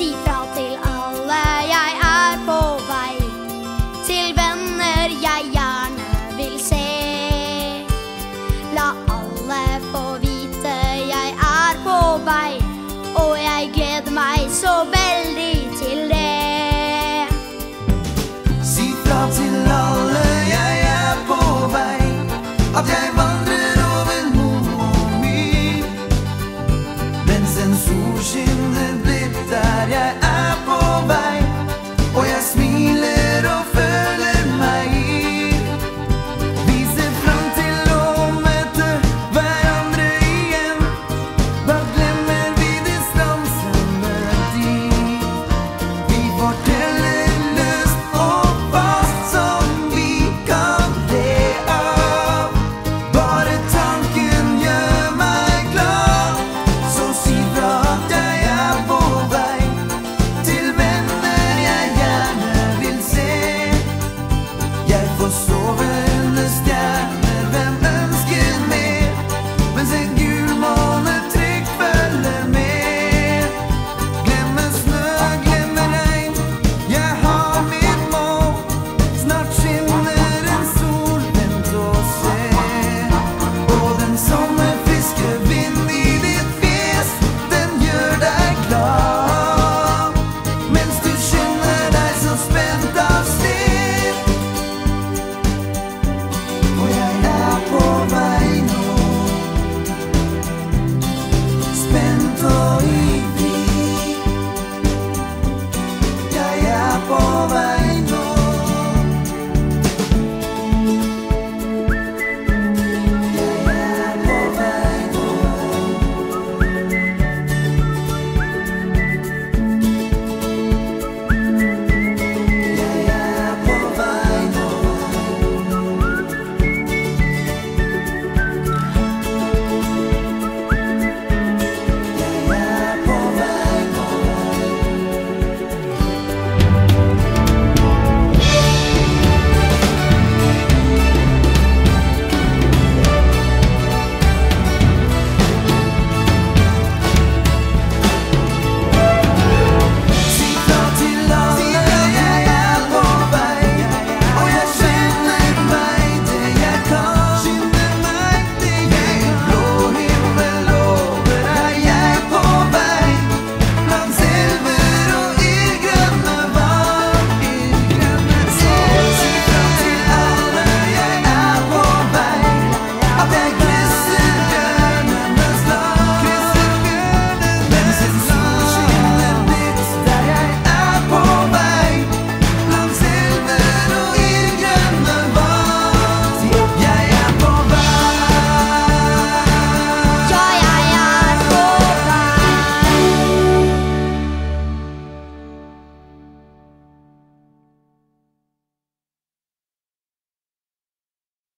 si fra til alle jeg er på vei. Til venner jeg gjerne vil se. La